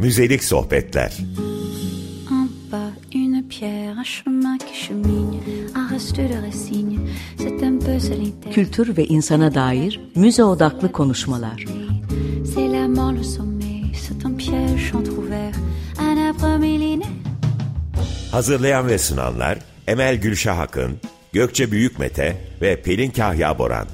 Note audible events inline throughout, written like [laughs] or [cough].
Müzelik sohbetler. Kültür ve insana dair müze odaklı konuşmalar. Hazırlayan ve sunanlar Emel Gülşah Akın, Gökçe Büyükmete ve Pelin Kahya Boran.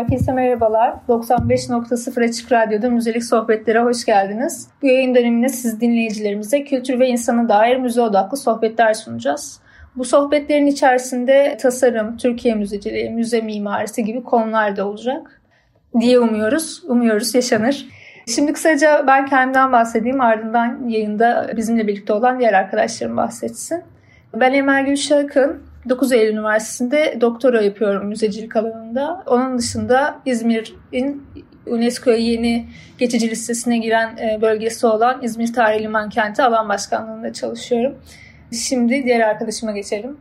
Herkese merhabalar. 95.0 Açık Radyo'da Müzelik Sohbetlere hoş geldiniz. Bu yayın döneminde siz dinleyicilerimize kültür ve insana dair müze odaklı sohbetler sunacağız. Bu sohbetlerin içerisinde tasarım, Türkiye müzeciliği, müze mimarisi gibi konular da olacak diye umuyoruz. Umuyoruz yaşanır. Şimdi kısaca ben kendimden bahsedeyim ardından yayında bizimle birlikte olan diğer arkadaşlarım bahsetsin. Ben Emel Gülşak'ın 9 Eylül Üniversitesi'nde doktora yapıyorum müzecilik alanında. Onun dışında İzmir'in UNESCO'ya yeni geçici listesine giren e, bölgesi olan İzmir Tarihi Liman Kenti alan başkanlığında çalışıyorum. Şimdi diğer arkadaşıma geçelim.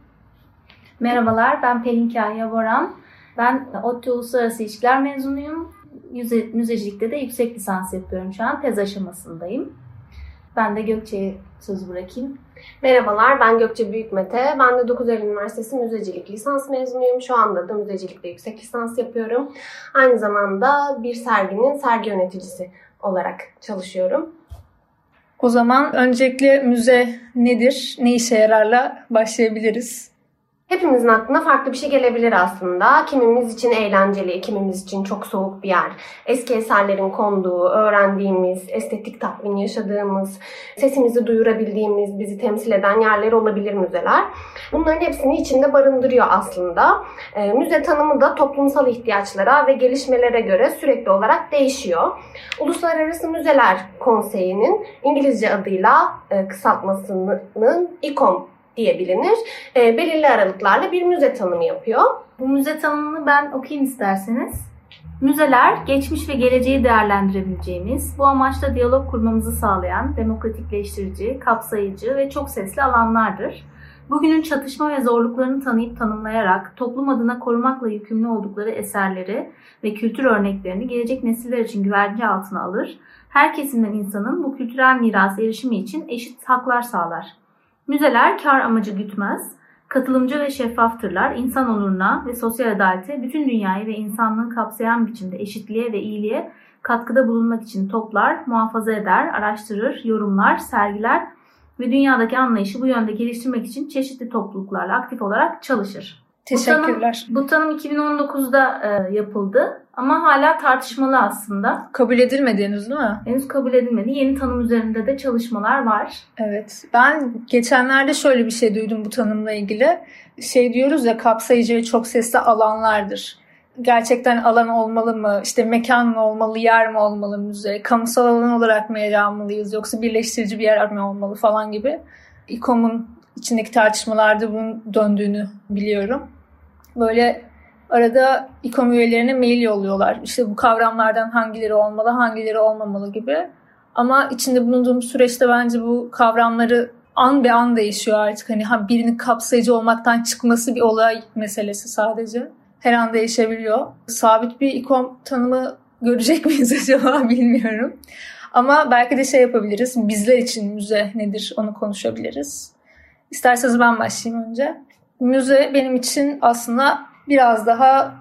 Merhabalar ben Pelin Kahya Boran. Ben ODTÜ Uluslararası İlişkiler mezunuyum. Müze, müzecilikte de yüksek lisans yapıyorum şu an. Tez aşamasındayım. Ben de Gökçe'ye söz bırakayım. Merhabalar, ben Gökçe Büyükmete. Ben de 9 Eylül Üniversitesi Müzecilik lisans mezunuyum. Şu anda da müzecilikte yüksek lisans yapıyorum. Aynı zamanda bir serginin sergi yöneticisi olarak çalışıyorum. O zaman öncelikle müze nedir, ne işe yararla başlayabiliriz. Hepimizin aklına farklı bir şey gelebilir aslında. Kimimiz için eğlenceli, kimimiz için çok soğuk bir yer. Eski eserlerin konduğu, öğrendiğimiz, estetik tatmin yaşadığımız, sesimizi duyurabildiğimiz, bizi temsil eden yerler olabilir müzeler. Bunların hepsini içinde barındırıyor aslında. E, müze tanımı da toplumsal ihtiyaçlara ve gelişmelere göre sürekli olarak değişiyor. Uluslararası Müzeler Konseyi'nin İngilizce adıyla e, kısaltmasının İKOM diye bilinir. E, belirli aralıklarla bir müze tanımı yapıyor. Bu müze tanımını ben okuyayım isterseniz. Müzeler, geçmiş ve geleceği değerlendirebileceğimiz, bu amaçla diyalog kurmamızı sağlayan, demokratikleştirici, kapsayıcı ve çok sesli alanlardır. Bugünün çatışma ve zorluklarını tanıyıp tanımlayarak toplum adına korumakla yükümlü oldukları eserleri ve kültür örneklerini gelecek nesiller için güvence altına alır. Her kesimden insanın bu kültürel mirasa erişimi için eşit haklar sağlar. Müzeler kar amacı gütmez, katılımcı ve şeffaftırlar, insan onuruna ve sosyal adalete, bütün dünyayı ve insanlığı kapsayan biçimde eşitliğe ve iyiliğe katkıda bulunmak için toplar, muhafaza eder, araştırır, yorumlar, sergiler ve dünyadaki anlayışı bu yönde geliştirmek için çeşitli topluluklarla aktif olarak çalışır. Teşekkürler. Bu tanım, bu tanım 2019'da e, yapıldı ama hala tartışmalı aslında. Kabul edilmedi henüz değil mi? Henüz kabul edilmedi. Yeni tanım üzerinde de çalışmalar var. Evet. Ben geçenlerde şöyle bir şey duydum bu tanımla ilgili. Şey diyoruz ya kapsayıcı ve çok sesli alanlardır. Gerçekten alan olmalı mı? İşte mekan mı olmalı, yer mi olmalı müze? Kamusal alan olarak mı yer almalıyız yoksa birleştirici bir yer mi olmalı falan gibi. İKOM'un içindeki tartışmalarda bunun döndüğünü biliyorum. Böyle arada İKOM üyelerine mail yolluyorlar. İşte bu kavramlardan hangileri olmalı, hangileri olmamalı gibi. Ama içinde bulunduğumuz süreçte bence bu kavramları an be an değişiyor artık. Hani birinin kapsayıcı olmaktan çıkması bir olay meselesi sadece. Her an değişebiliyor. Sabit bir İKOM tanımı görecek [laughs] miyiz acaba bilmiyorum. Ama belki de şey yapabiliriz. Bizler için müze nedir onu konuşabiliriz. İsterseniz ben başlayayım önce. Müze benim için aslında biraz daha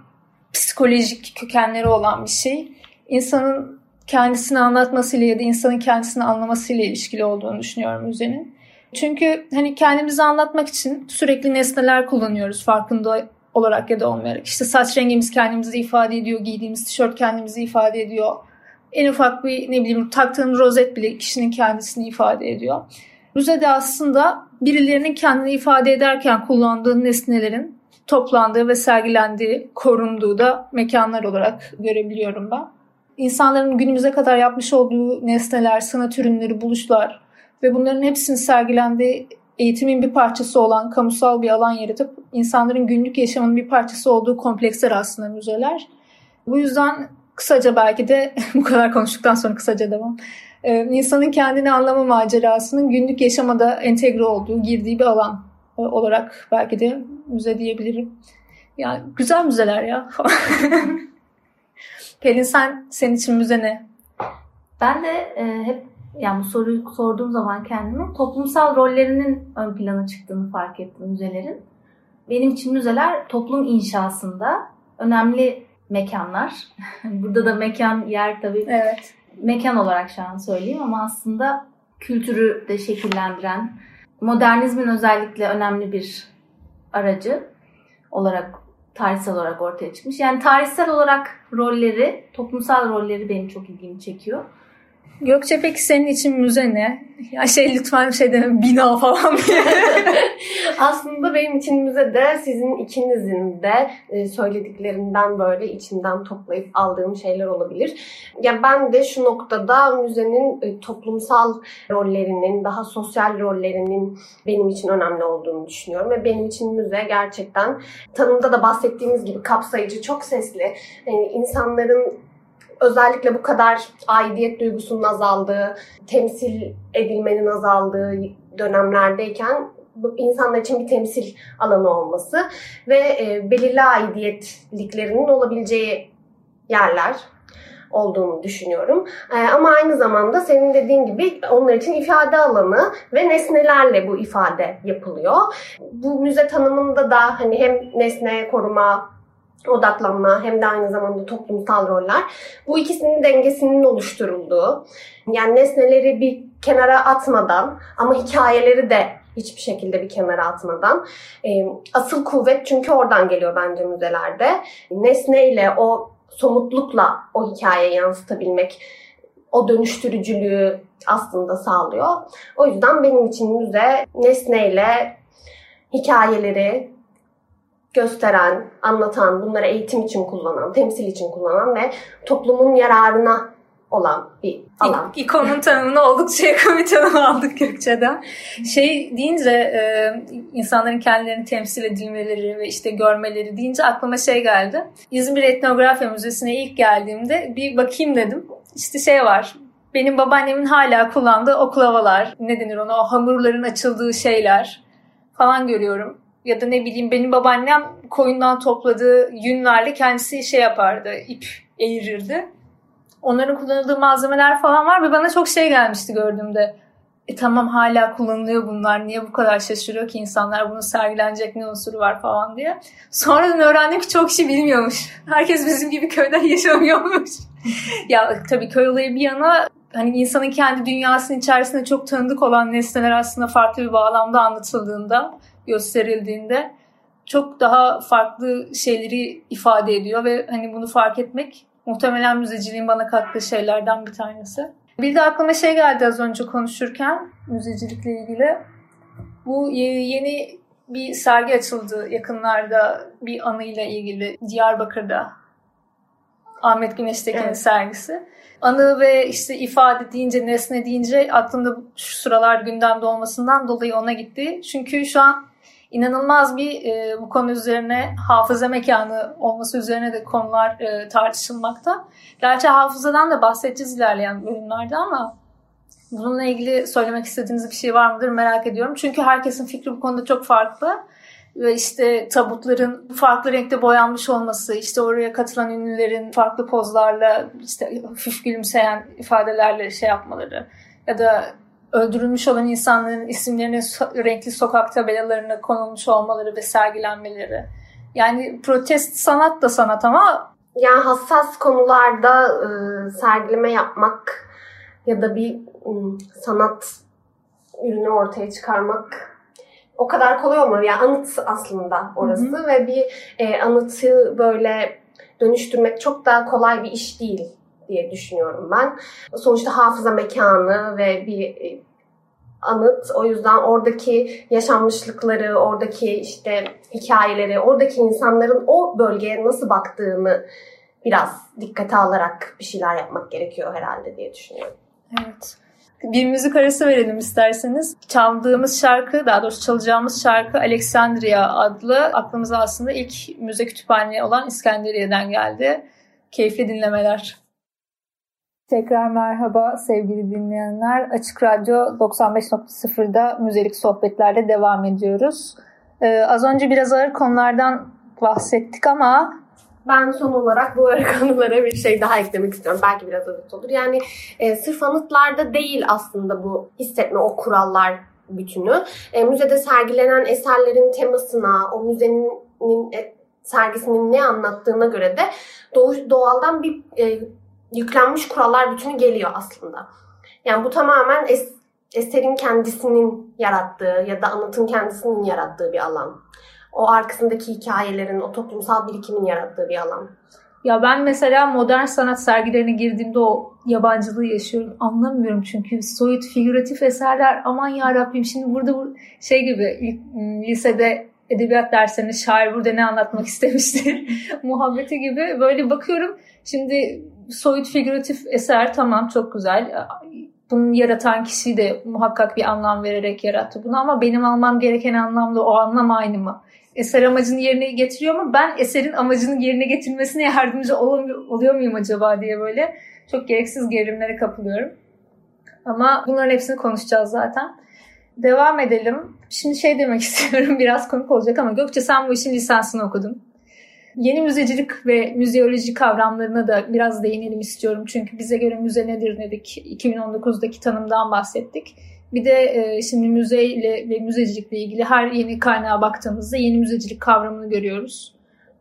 psikolojik kökenleri olan bir şey. İnsanın kendisini anlatmasıyla ya da insanın kendisini anlamasıyla ilişkili olduğunu düşünüyorum müzenin. Çünkü hani kendimizi anlatmak için sürekli nesneler kullanıyoruz farkında olarak ya da olmayarak. İşte saç rengimiz kendimizi ifade ediyor, giydiğimiz tişört kendimizi ifade ediyor. En ufak bir ne bileyim taktığın rozet bile kişinin kendisini ifade ediyor. Müzede aslında birilerinin kendini ifade ederken kullandığı nesnelerin toplandığı ve sergilendiği, korunduğu da mekanlar olarak görebiliyorum ben. İnsanların günümüze kadar yapmış olduğu nesneler, sanat ürünleri, buluşlar ve bunların hepsinin sergilendiği eğitimin bir parçası olan kamusal bir alan yaratıp insanların günlük yaşamının bir parçası olduğu kompleksler aslında müzeler. Bu yüzden kısaca belki de [laughs] bu kadar konuştuktan sonra kısaca devam. Ee, insanın kendini anlama macerasının günlük yaşamada entegre olduğu, girdiği bir alan olarak belki de müze diyebilirim. Yani güzel müzeler ya. [laughs] Pelin sen, senin için müze ne? Ben de e, hep yani bu soruyu sorduğum zaman kendime toplumsal rollerinin ön plana çıktığını fark ettim müzelerin. Benim için müzeler toplum inşasında önemli mekanlar. [laughs] Burada da mekan yer tabii. Evet. Mekan olarak şu an söyleyeyim ama aslında kültürü de şekillendiren, modernizmin özellikle önemli bir aracı olarak tarihsel olarak ortaya çıkmış. Yani tarihsel olarak rolleri, toplumsal rolleri benim çok ilgimi çekiyor. Gökçe peki senin için müze ne? Ya şey lütfen şey deme bina falan diye. [laughs] Aslında benim için müze de sizin ikinizin de e, söylediklerinden böyle içinden toplayıp aldığım şeyler olabilir. Ya ben de şu noktada müzenin e, toplumsal rollerinin, daha sosyal rollerinin benim için önemli olduğunu düşünüyorum ve benim için müze gerçekten tanımda da bahsettiğimiz gibi kapsayıcı, çok sesli, yani insanların özellikle bu kadar aidiyet duygusunun azaldığı, temsil edilmenin azaldığı dönemlerdeyken bu insanlar için bir temsil alanı olması ve e, belirli aidiyetliklerinin olabileceği yerler olduğunu düşünüyorum. E, ama aynı zamanda senin dediğin gibi onlar için ifade alanı ve nesnelerle bu ifade yapılıyor. Bu müze tanımında da hani hem nesne koruma odaklanma hem de aynı zamanda toplumsal roller. Bu ikisinin dengesinin oluşturulduğu, yani nesneleri bir kenara atmadan ama hikayeleri de hiçbir şekilde bir kenara atmadan. E, asıl kuvvet çünkü oradan geliyor bence müzelerde. Nesneyle o somutlukla o hikayeyi yansıtabilmek o dönüştürücülüğü aslında sağlıyor. O yüzden benim için müze nesneyle hikayeleri, gösteren, anlatan, bunları eğitim için kullanan, temsil için kullanan ve toplumun yararına olan bir alan. İ- [laughs] İkonun tanımını oldukça yakın bir tanım aldık Gökçe'den. Şey deyince e, insanların kendilerini temsil edilmeleri ve işte görmeleri deyince aklıma şey geldi. İzmir Etnografya Müzesi'ne ilk geldiğimde bir bakayım dedim. İşte şey var benim babaannemin hala kullandığı oklavalar, ne denir ona, o hamurların açıldığı şeyler falan görüyorum ya da ne bileyim benim babaannem koyundan topladığı yünlerle kendisi şey yapardı, ip eğirirdi. Onların kullanıldığı malzemeler falan var ve bana çok şey gelmişti gördüğümde. E tamam hala kullanılıyor bunlar. Niye bu kadar şaşırıyor ki insanlar bunun sergilenecek ne unsuru var falan diye. Sonradan öğrendim ki çok şey bilmiyormuş. Herkes bizim gibi köyden [laughs] yaşamıyormuş. ya tabii köy olayı bir yana hani insanın kendi dünyasının içerisinde çok tanıdık olan nesneler aslında farklı bir bağlamda anlatıldığında gösterildiğinde çok daha farklı şeyleri ifade ediyor ve hani bunu fark etmek muhtemelen müzeciliğin bana kattığı şeylerden bir tanesi. Bir de aklıma şey geldi az önce konuşurken müzecilikle ilgili. Bu yeni bir sergi açıldı yakınlarda bir anıyla ilgili Diyarbakır'da. Ahmet Güneştekin'in evet. sergisi. Anı ve işte ifade deyince, nesne deyince aklımda şu sıralar gündemde olmasından dolayı ona gitti. Çünkü şu an inanılmaz bir e, bu konu üzerine hafıza mekanı olması üzerine de konular e, tartışılmakta. Gerçi hafızadan da bahsedeceğiz ilerleyen bölümlerde ama bununla ilgili söylemek istediğiniz bir şey var mıdır merak ediyorum. Çünkü herkesin fikri bu konuda çok farklı. Ve işte tabutların farklı renkte boyanmış olması, işte oraya katılan ünlülerin farklı pozlarla, işte hafif gülümseyen ifadelerle şey yapmaları ya da öldürülmüş olan insanların isimlerinin renkli sokak tabelalarına konulmuş olmaları ve sergilenmeleri. Yani protest sanat da sanat ama yani hassas konularda e, sergileme yapmak ya da bir e, sanat ürünü ortaya çıkarmak o kadar kolay olmuyor. Yani anıt aslında orası hı hı. ve bir e, anıtı böyle dönüştürmek çok daha kolay bir iş değil diye düşünüyorum ben. Sonuçta hafıza mekanı ve bir e, anıt. O yüzden oradaki yaşanmışlıkları, oradaki işte hikayeleri, oradaki insanların o bölgeye nasıl baktığını biraz dikkate alarak bir şeyler yapmak gerekiyor herhalde diye düşünüyorum. Evet. Bir müzik arası verelim isterseniz. Çaldığımız şarkı, daha doğrusu çalacağımız şarkı Alexandria adlı. Aklımıza aslında ilk müze kütüphane olan İskenderiye'den geldi. Keyifli dinlemeler. Tekrar merhaba sevgili dinleyenler. Açık Radyo 95.0'da müzelik sohbetlerle devam ediyoruz. Ee, az önce biraz ağır konulardan bahsettik ama Ben son olarak bu anılara bir şey daha eklemek istiyorum. Belki biraz özet olur. Yani e, sırf anıtlarda değil aslında bu hissetme, o kurallar bütünü. E, müzede sergilenen eserlerin temasına, o müzenin e, sergisinin ne anlattığına göre de doğaldan bir e, yüklenmiş kurallar bütünü geliyor aslında. Yani bu tamamen es, eserin kendisinin yarattığı ya da anlatın kendisinin yarattığı bir alan. O arkasındaki hikayelerin, o toplumsal birikimin yarattığı bir alan. Ya ben mesela modern sanat sergilerine girdiğimde o yabancılığı yaşıyorum. Anlamıyorum çünkü soyut figüratif eserler aman ya Rabbim şimdi burada bu şey gibi lisede edebiyat derslerinde şair burada ne anlatmak [laughs] istemiştir muhabbeti gibi böyle bakıyorum. Şimdi soyut figüratif eser tamam çok güzel. Bunu yaratan kişi de muhakkak bir anlam vererek yarattı bunu ama benim almam gereken anlamda o anlam aynı mı? Eser amacını yerine getiriyor mu? Ben eserin amacını yerine getirmesine yardımcı oluyor muyum acaba diye böyle çok gereksiz gerilimlere kapılıyorum. Ama bunların hepsini konuşacağız zaten. Devam edelim. Şimdi şey demek [laughs] istiyorum biraz komik olacak ama Gökçe sen bu işin lisansını okudun. Yeni müzecilik ve müzeoloji kavramlarına da biraz değinelim istiyorum. Çünkü bize göre müze nedir dedik. 2019'daki tanımdan bahsettik. Bir de e, şimdi müzeyle ve müzecilikle ilgili her yeni kaynağa baktığımızda yeni müzecilik kavramını görüyoruz.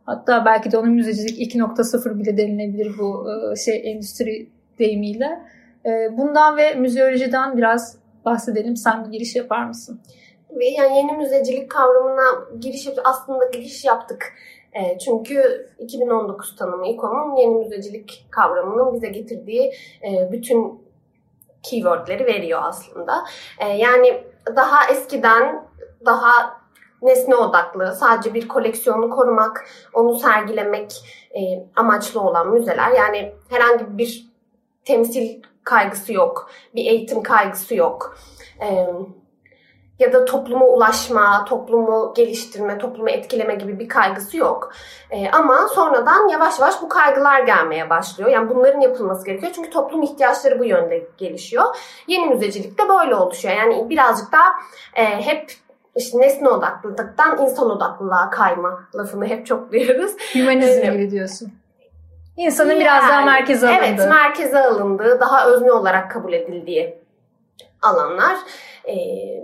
Hatta belki de onun müzecilik 2.0 bile denilebilir bu e, şey endüstri deyimiyle. E, bundan ve müzeolojiden biraz bahsedelim. Sen bir giriş yapar mısın? Yani yeni müzecilik kavramına giriş yap aslında giriş yaptık. E, çünkü 2019 tanımı İKOM'un yeni müzecilik kavramının bize getirdiği e, bütün keywordleri veriyor aslında. E, yani daha eskiden daha nesne odaklı, sadece bir koleksiyonu korumak, onu sergilemek amaçlı olan müzeler. Yani herhangi bir temsil kaygısı yok, bir eğitim kaygısı yok. E, ya da topluma ulaşma, toplumu geliştirme, toplumu etkileme gibi bir kaygısı yok. E, ama sonradan yavaş yavaş bu kaygılar gelmeye başlıyor. Yani bunların yapılması gerekiyor. Çünkü toplum ihtiyaçları bu yönde gelişiyor. Yeni müzecilik de böyle oluşuyor. Yani birazcık daha e, hep işte nesne odaklılıktan insan odaklılığa kayma lafını hep çok duyuyoruz. Hümanizm ee, gibi diyorsun. İnsanın yani, biraz daha merkeze alındığı. Evet, merkeze alındığı, daha özne olarak kabul edildiği alanlar. Ee,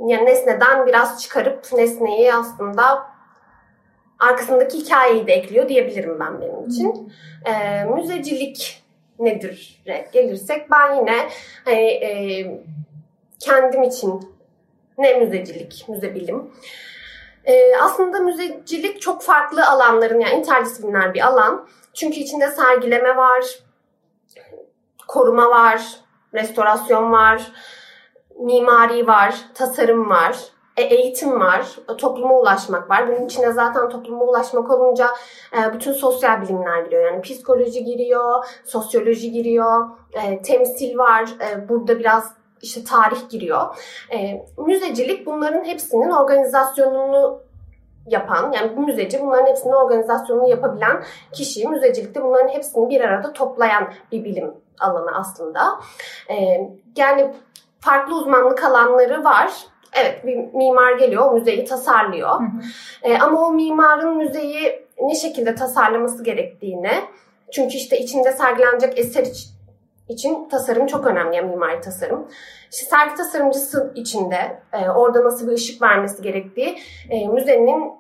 yani nesneden biraz çıkarıp nesneyi aslında arkasındaki hikayeyi de ekliyor diyebilirim ben benim için. Ee, müzecilik nedir gelirsek ben yine hani, e, kendim için ne müzecilik, müzebilim. Ee, aslında müzecilik çok farklı alanların yani interdisipliner bir alan. Çünkü içinde sergileme var, koruma var, restorasyon var, mimari var, tasarım var, e, eğitim var, topluma ulaşmak var. Bunun içine zaten topluma ulaşmak olunca e, bütün sosyal bilimler giriyor. Yani psikoloji giriyor, sosyoloji giriyor, e, temsil var. Burada biraz işte tarih giriyor. Müzecilik bunların hepsinin organizasyonunu yapan, yani bu müzeci bunların hepsinin organizasyonunu yapabilen kişi, müzecilikte bunların hepsini bir arada toplayan bir bilim alanı aslında. Yani farklı uzmanlık alanları var. Evet bir mimar geliyor, o müzeyi tasarlıyor. Hı hı. E, ama o mimarın müzeyi ne şekilde tasarlaması gerektiğini, çünkü işte içinde sergilenecek eser için tasarım çok önemli, yani mimari tasarım. İşte sergi tasarımcısı içinde e, orada nasıl bir ışık vermesi gerektiği, e, müzenin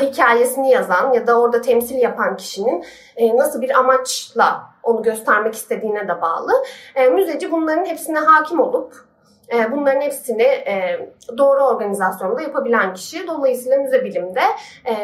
hikayesini yazan ya da orada temsil yapan kişinin e, nasıl bir amaçla onu göstermek istediğine de bağlı. E, müzeci bunların hepsine hakim olup e, bunların hepsini doğru organizasyonda yapabilen kişi. Dolayısıyla müze bilimde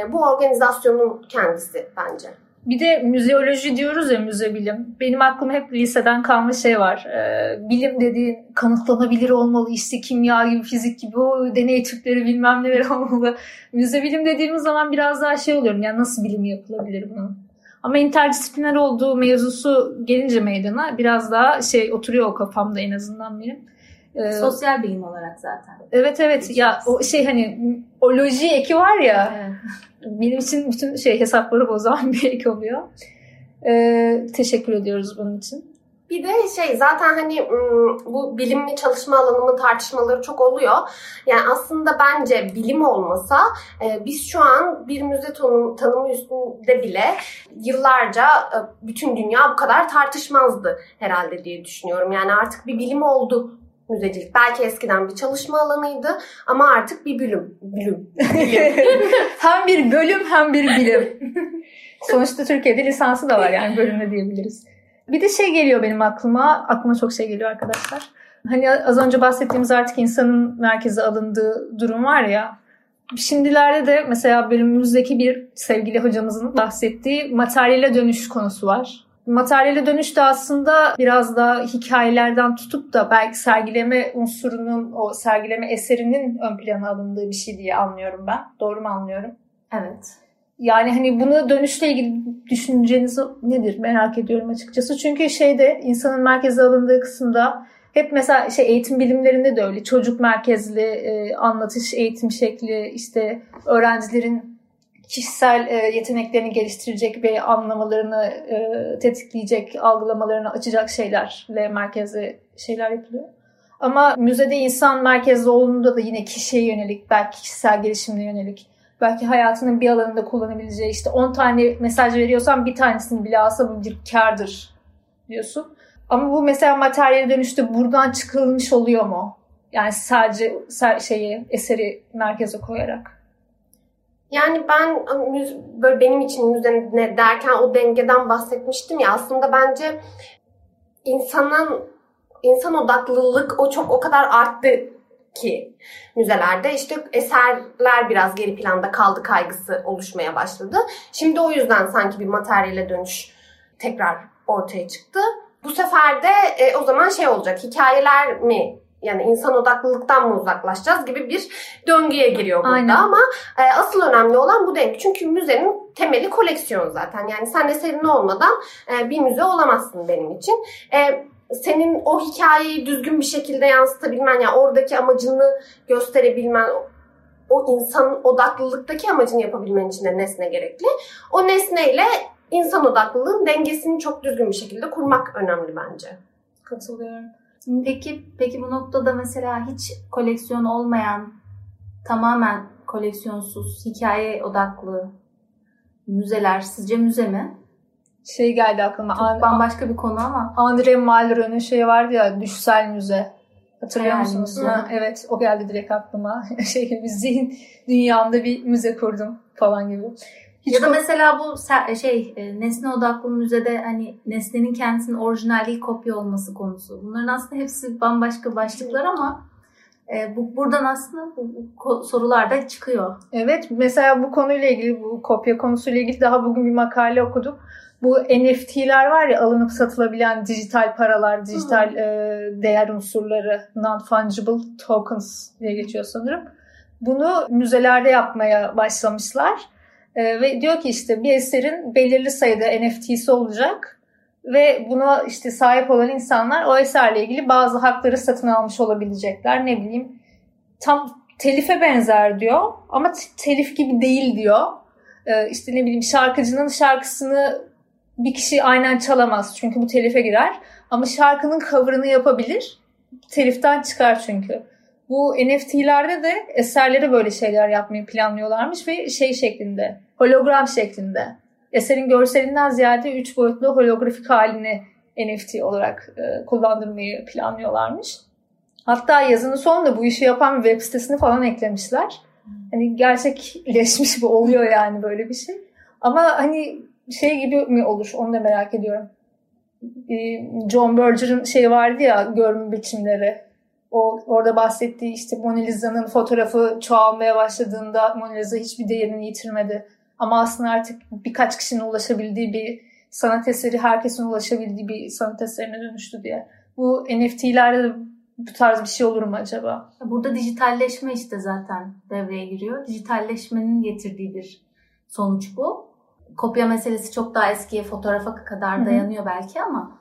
bu organizasyonun kendisi bence. Bir de müzeoloji diyoruz ya müze bilim. Benim aklıma hep liseden kalma şey var. Ee, bilim dediğin kanıtlanabilir olmalı. İşte kimya gibi, fizik gibi o deney türleri bilmem neler [laughs] olmalı. Müze bilim dediğimiz zaman biraz daha şey oluyorum. Yani nasıl bilim yapılabilir bunun? Ama interdisipliner olduğu mevzusu gelince meydana biraz daha şey oturuyor o kafamda en azından benim. Ee, Sosyal bilim olarak zaten. Evet evet ya o şey hani o loji eki var ya evet. [laughs] benim için bütün şey hesapları bozan [laughs] bir ek oluyor. Ee, teşekkür ediyoruz bunun için. Bir de şey zaten hani bu bilimli çalışma alanının tartışmaları çok oluyor. Yani aslında bence bilim olmasa e, biz şu an bir müze tanımı üstünde bile yıllarca e, bütün dünya bu kadar tartışmazdı herhalde diye düşünüyorum. Yani artık bir bilim oldu müzecilik. Belki eskiden bir çalışma alanıydı ama artık bir bölüm. Bilim. [laughs] hem bir bölüm hem bir bilim. Sonuçta Türkiye'de lisansı da var yani bölümde diyebiliriz. Bir de şey geliyor benim aklıma. Aklıma çok şey geliyor arkadaşlar. Hani az önce bahsettiğimiz artık insanın merkeze alındığı durum var ya. Şimdilerde de mesela bölümümüzdeki bir sevgili hocamızın bahsettiği materyale dönüş konusu var. Materyale dönüş de aslında biraz da hikayelerden tutup da belki sergileme unsurunun, o sergileme eserinin ön plana alındığı bir şey diye anlıyorum ben. Doğru mu anlıyorum? Evet. Yani hani bunu dönüşle ilgili düşünceniz nedir merak ediyorum açıkçası. Çünkü şeyde insanın merkeze alındığı kısımda hep mesela şey eğitim bilimlerinde de öyle çocuk merkezli e, anlatış eğitim şekli işte öğrencilerin kişisel e, yeteneklerini geliştirecek ve anlamalarını e, tetikleyecek, algılamalarını açacak şeylerle merkezli şeyler yapılıyor. Ama müzede insan merkezli olduğunda da yine kişiye yönelik, belki kişisel gelişimine yönelik belki hayatının bir alanında kullanabileceği işte 10 tane mesaj veriyorsan bir tanesini bile alsa bu bir kardır diyorsun. Ama bu mesela materyale dönüşte buradan çıkılmış oluyor mu? Yani sadece şeyi eseri merkeze koyarak. Yani ben böyle benim için müze ne derken o dengeden bahsetmiştim ya aslında bence insanın insan odaklılık o çok o kadar arttı ki müzelerde işte eserler biraz geri planda kaldı kaygısı oluşmaya başladı. Şimdi o yüzden sanki bir materyale dönüş tekrar ortaya çıktı. Bu sefer de e, o zaman şey olacak hikayeler mi yani insan odaklılıktan mı uzaklaşacağız gibi bir döngüye giriyor burada Aynen. ama e, asıl önemli olan bu denk. Çünkü müzenin temeli koleksiyon zaten. Yani sen eserin olmadan e, bir müze olamazsın benim için. E, senin o hikayeyi düzgün bir şekilde yansıtabilmen, yani oradaki amacını gösterebilmen, o insan odaklılıktaki amacını yapabilmen için de nesne gerekli. O nesneyle insan odaklılığın dengesini çok düzgün bir şekilde kurmak önemli bence. Katılıyorum. Peki, peki bu noktada mesela hiç koleksiyon olmayan, tamamen koleksiyonsuz, hikaye odaklı müzeler sizce müze mi? şey geldi aklıma. Çok An- bambaşka bir konu ama. André Malraux'un şeyi vardı ya Düşsel Müze. Hatırlıyor yani, musunuz? Ha, evet o geldi direkt aklıma. [laughs] şey gibi zihin dünyamda bir müze kurdum falan gibi. Hiç ya da mesela bu şey e, nesne odaklı müzede hani nesnenin kendisinin orijinal kopya olması konusu. Bunların aslında hepsi bambaşka başlıklar ama e, bu buradan aslında bu, bu sorular da çıkıyor. Evet mesela bu konuyla ilgili bu kopya konusuyla ilgili daha bugün bir makale okudum bu NFT'ler var ya alınıp satılabilen dijital paralar, dijital e, değer unsurları, non-fungible tokens diye geçiyor sanırım. Bunu müzelerde yapmaya başlamışlar. E, ve diyor ki işte bir eserin belirli sayıda NFT'si olacak ve buna işte sahip olan insanlar o eserle ilgili bazı hakları satın almış olabilecekler. Ne bileyim tam telife benzer diyor ama telif gibi değil diyor. Ee, işte ne bileyim şarkıcının şarkısını bir kişi aynen çalamaz çünkü bu telife girer. Ama şarkının cover'ını yapabilir. Teliften çıkar çünkü. Bu NFT'lerde de eserlere böyle şeyler yapmayı planlıyorlarmış ve şey şeklinde, hologram şeklinde. Eserin görselinden ziyade 3 boyutlu holografik halini NFT olarak e, kullandırmayı planlıyorlarmış. Hatta yazının sonunda bu işi yapan bir web sitesini falan eklemişler. Hani gerçekleşmiş bu oluyor yani böyle bir şey. Ama hani şey gibi mi olur onu da merak ediyorum. John Berger'ın şey vardı ya görme biçimleri. O orada bahsettiği işte Mona Lisa'nın fotoğrafı çoğalmaya başladığında Mona Lisa hiçbir değerini yitirmedi. Ama aslında artık birkaç kişinin ulaşabildiği bir sanat eseri, herkesin ulaşabildiği bir sanat eserine dönüştü diye. Bu NFT'lerde de bu tarz bir şey olur mu acaba? Burada dijitalleşme işte zaten devreye giriyor. Dijitalleşmenin getirdiği bir sonuç bu kopya meselesi çok daha eskiye fotoğrafa kadar dayanıyor Hı-hı. belki ama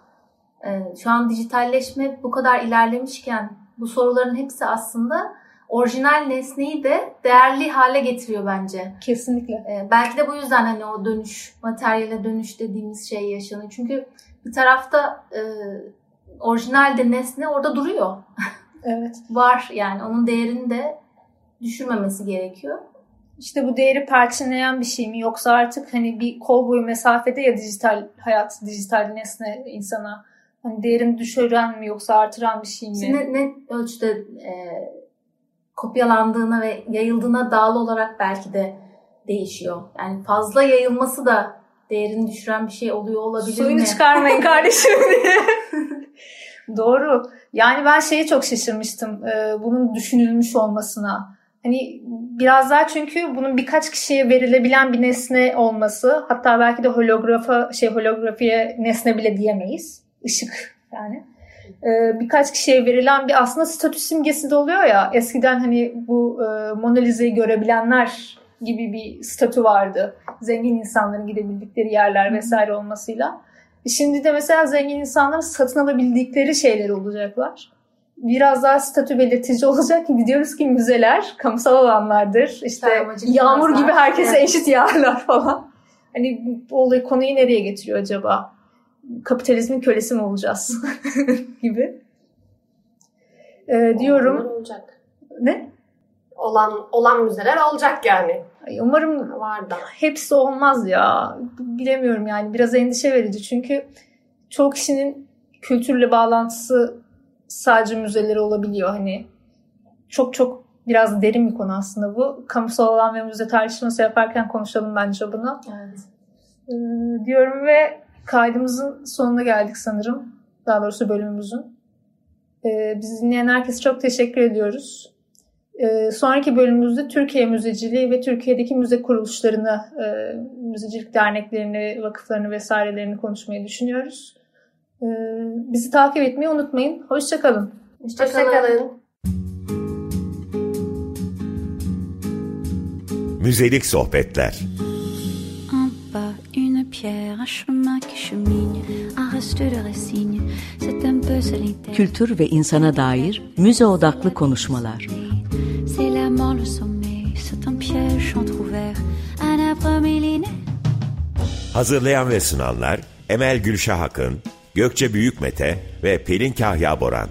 e, şu an dijitalleşme bu kadar ilerlemişken bu soruların hepsi aslında orijinal nesneyi de değerli hale getiriyor bence. Kesinlikle. E, belki de bu yüzden hani o dönüş, materyale dönüş dediğimiz şey yaşanıyor. Çünkü bir tarafta e, orijinal de nesne orada duruyor. [laughs] Evet. Var yani onun değerini de düşürmemesi gerekiyor. İşte bu değeri perçinleyen bir şey mi yoksa artık hani bir kol boyu mesafede ya dijital hayat, dijital nesne insana hani değerini düşüren mi yoksa artıran bir şey mi? İşte ne, ölçüde e, kopyalandığına ve yayıldığına bağlı olarak belki de değişiyor. Yani fazla yayılması da değerini düşüren bir şey oluyor olabilir Suyunu mi? çıkarmayın [laughs] kardeşim diye. Doğru. Yani ben şeye çok şaşırmıştım. e, bunun düşünülmüş olmasına. Hani biraz daha çünkü bunun birkaç kişiye verilebilen bir nesne olması. Hatta belki de holografa şey holografiye nesne bile diyemeyiz. Işık yani. E, birkaç kişiye verilen bir aslında statü simgesi de oluyor ya. Eskiden hani bu e, Mona Lisa'yı görebilenler gibi bir statü vardı. Zengin insanların gidebildikleri yerler vesaire olmasıyla. Şimdi de mesela zengin insanların satın alabildikleri şeyler olacaklar. Biraz daha statü belirtici [laughs] olacak ki diyoruz ki müzeler kamusal alanlardır. İşte Sarmacık yağmur gibi herkese eşit yağarlar falan. Hani bu olayı konuyu nereye getiriyor acaba? Kapitalizmin kölesi mi olacağız? [laughs] gibi. Ee, diyorum. Onlar olacak. Ne? Olan olan müzeler olacak yani. Ay, umarım Var da. hepsi olmaz ya. Bilemiyorum yani. Biraz endişe verici. Çünkü çoğu kişinin kültürle bağlantısı sadece müzeleri olabiliyor. Hani çok çok biraz derin bir konu aslında bu. Kamusal alan ve müze tartışması yaparken konuşalım bence bunu. Evet. Ee, diyorum ve kaydımızın sonuna geldik sanırım. Daha doğrusu bölümümüzün. Ee, bizi dinleyen herkese çok teşekkür ediyoruz. Ee, sonraki bölümümüzde Türkiye Müzeciliği ve Türkiye'deki müze kuruluşlarını, e, müzecilik derneklerini, vakıflarını vesairelerini konuşmayı düşünüyoruz. Ee, bizi takip etmeyi unutmayın. Hoşçakalın. Hoşçakalın. Hoşçakalın. Müzelik sohbetler. Pierre, un chemin qui chemine, un reste de racine, c'est un peu solitaire. Kültür ve insana dair müze odaklı konuşmalar. C'est la mort, le sommeil, c'est un piège entrouvert, un arbre millénaire. Hazırlayan ve sunanlar Emel Gülşah Akın, Gökçe Büyükmete ve Pelin Kahya Boran.